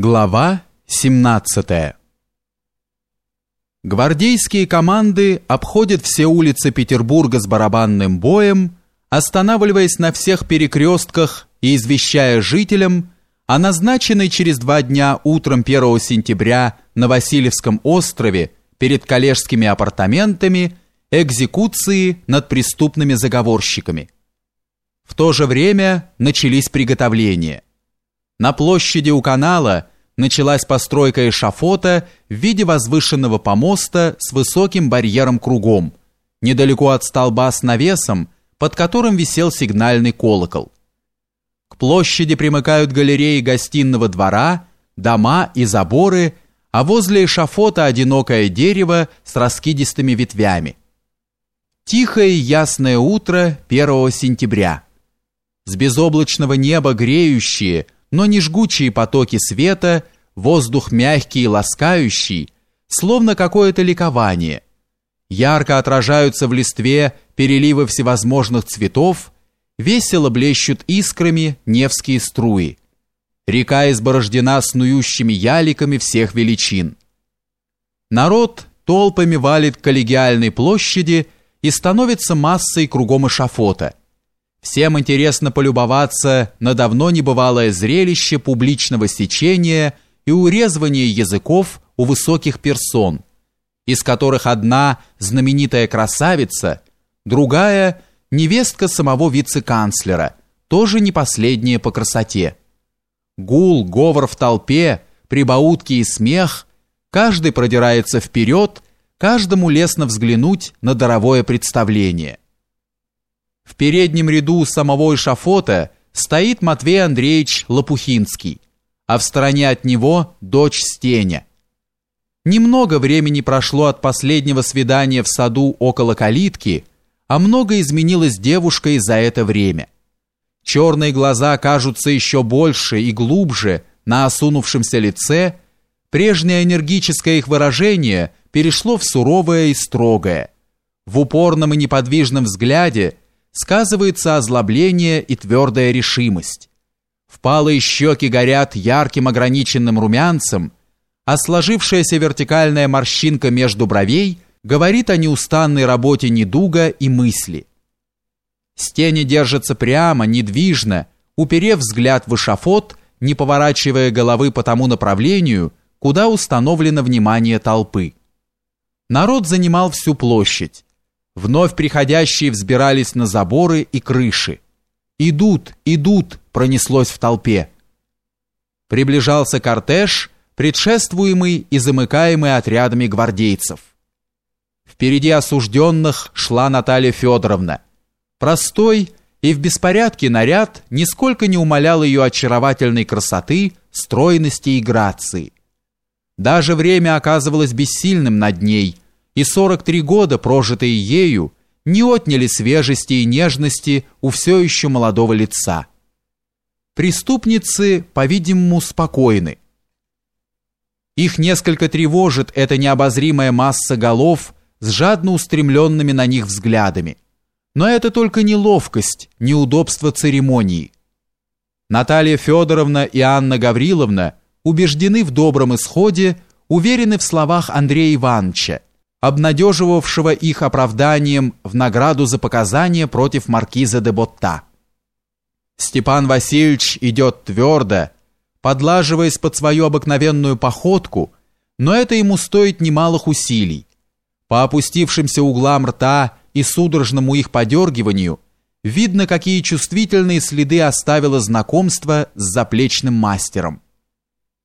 Глава 17 Гвардейские команды обходят все улицы Петербурга с барабанным боем, останавливаясь на всех перекрестках и извещая жителям о назначенной через два дня утром 1 сентября на Васильевском острове перед коллежскими апартаментами экзекуции над преступными заговорщиками. В то же время начались приготовления. На площади у канала началась постройка эшафота в виде возвышенного помоста с высоким барьером кругом, недалеко от столба с навесом, под которым висел сигнальный колокол. К площади примыкают галереи гостиного двора, дома и заборы, а возле эшафота одинокое дерево с раскидистыми ветвями. Тихое ясное утро 1 сентября. С безоблачного неба греющие – но не жгучие потоки света, воздух мягкий и ласкающий, словно какое-то ликование. Ярко отражаются в листве переливы всевозможных цветов, весело блещут искрами невские струи. Река изборождена снующими яликами всех величин. Народ толпами валит к коллегиальной площади и становится массой кругом эшафота – Всем интересно полюбоваться на давно небывалое зрелище публичного сечения и урезывания языков у высоких персон, из которых одна знаменитая красавица, другая невестка самого вице-канцлера, тоже не последняя по красоте. Гул, говор в толпе, прибаутки и смех, каждый продирается вперед, каждому лестно взглянуть на даровое представление – в переднем ряду самого эшафота стоит Матвей Андреевич Лопухинский, а в стороне от него дочь Стеня. Немного времени прошло от последнего свидания в саду около калитки, а много изменилось девушкой за это время. Черные глаза кажутся еще больше и глубже на осунувшемся лице, прежнее энергическое их выражение перешло в суровое и строгое. В упорном и неподвижном взгляде – сказывается озлобление и твердая решимость. Впалые щеки горят ярким ограниченным румянцем, а сложившаяся вертикальная морщинка между бровей говорит о неустанной работе недуга и мысли. Стени держатся прямо, недвижно, уперев взгляд в эшафот, не поворачивая головы по тому направлению, куда установлено внимание толпы. Народ занимал всю площадь, Вновь приходящие взбирались на заборы и крыши. «Идут, идут!» пронеслось в толпе. Приближался кортеж, предшествуемый и замыкаемый отрядами гвардейцев. Впереди осужденных шла Наталья Федоровна. Простой и в беспорядке наряд нисколько не умалял ее очаровательной красоты, стройности и грации. Даже время оказывалось бессильным над ней – и 43 года, прожитые ею, не отняли свежести и нежности у все еще молодого лица. Преступницы, по-видимому, спокойны. Их несколько тревожит эта необозримая масса голов с жадно устремленными на них взглядами. Но это только неловкость, неудобство церемонии. Наталья Федоровна и Анна Гавриловна убеждены в добром исходе, уверены в словах Андрея Ивановича, обнадеживавшего их оправданием в награду за показания против маркиза де Ботта. Степан Васильевич идет твердо, подлаживаясь под свою обыкновенную походку, но это ему стоит немалых усилий. По опустившимся углам рта и судорожному их подергиванию видно, какие чувствительные следы оставило знакомство с заплечным мастером.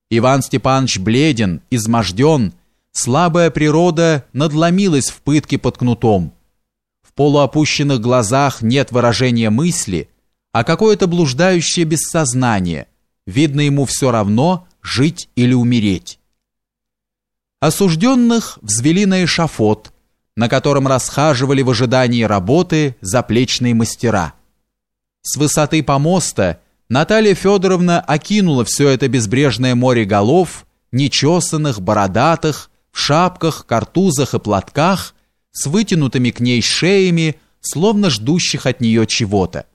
Иван Степанович бледен, изможден, Слабая природа надломилась в пытке под кнутом. В полуопущенных глазах нет выражения мысли, а какое-то блуждающее бессознание. Видно ему все равно, жить или умереть. Осужденных взвели на эшафот, на котором расхаживали в ожидании работы заплечные мастера. С высоты помоста Наталья Федоровна окинула все это безбрежное море голов, нечесанных, бородатых, в шапках, картузах и платках, с вытянутыми к ней шеями, словно ждущих от нее чего-то.